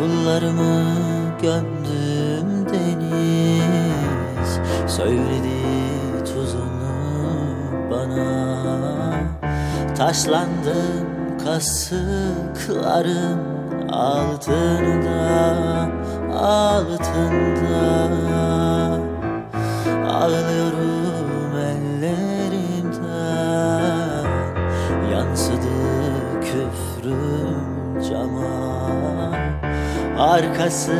Duygularımı gömdüm deniz. Söyledi tuzunu bana. Taşlandım kasıklarım altında altında Arkası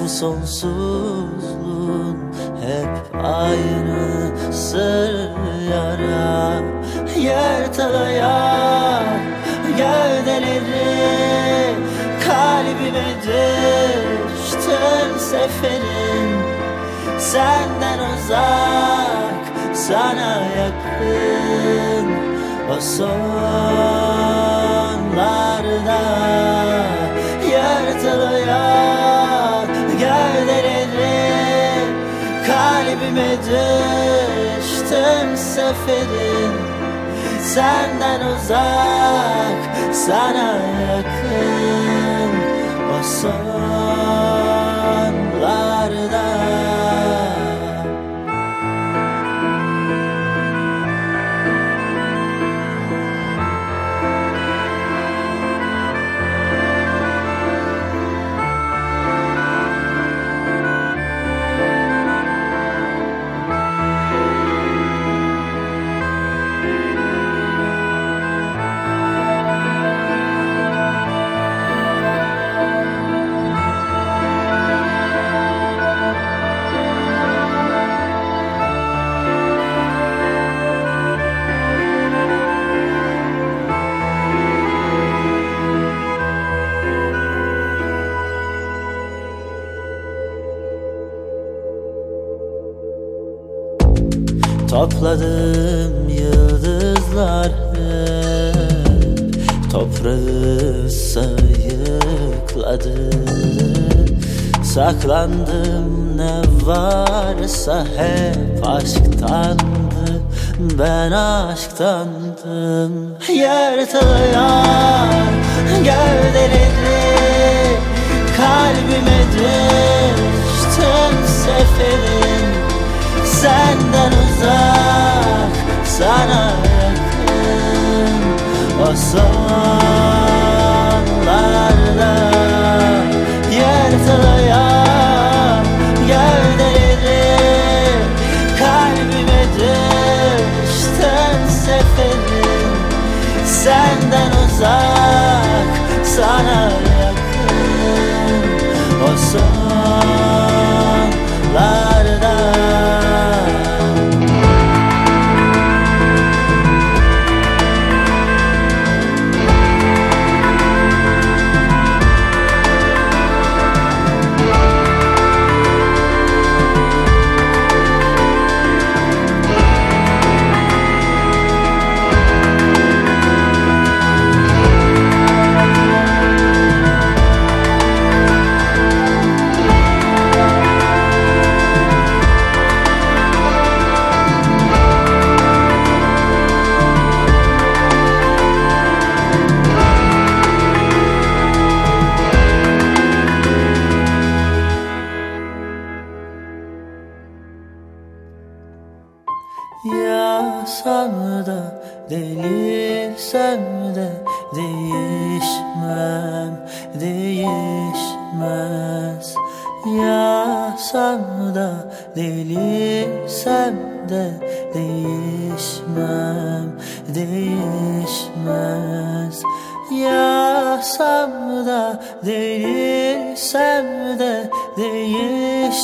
bu sonsuzluğun Hep aynı sır yara. Yırtılıyor gövdeleri Kalbime düştün seferin. Senden uzak sana yakın. O sonlarda yırtılıyor gövdeleri Kalbime düştüm seferin. Senden uzak sana yakın. O sonlarda Topladım yıldızlar Toprağı sayıkladı Saklandım ne varsa hep aşktandı Ben aşktandım Yırtılıyor gövdeleri Kalbime düştün sonlarda yırtılıyor Senden uzak sana yakın. O sonlarda Da delirsen de değişmem, değişmez. Yaşam da delirsem de değişmem, değişmez. Yaşam da delirsem de değişmem,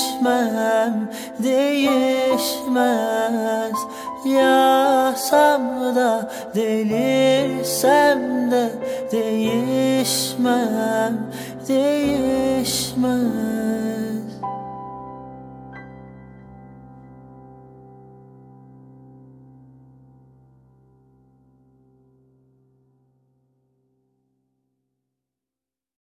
değişmez Yaşam da delirsem de değişmem, değişmem